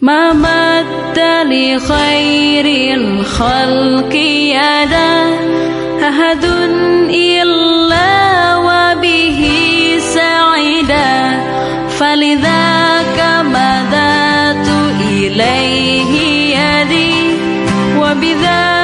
ما مد لخير الخلق يدا أحد إلا وبه سعدا فلذاك مددت إليه يدي وبذاك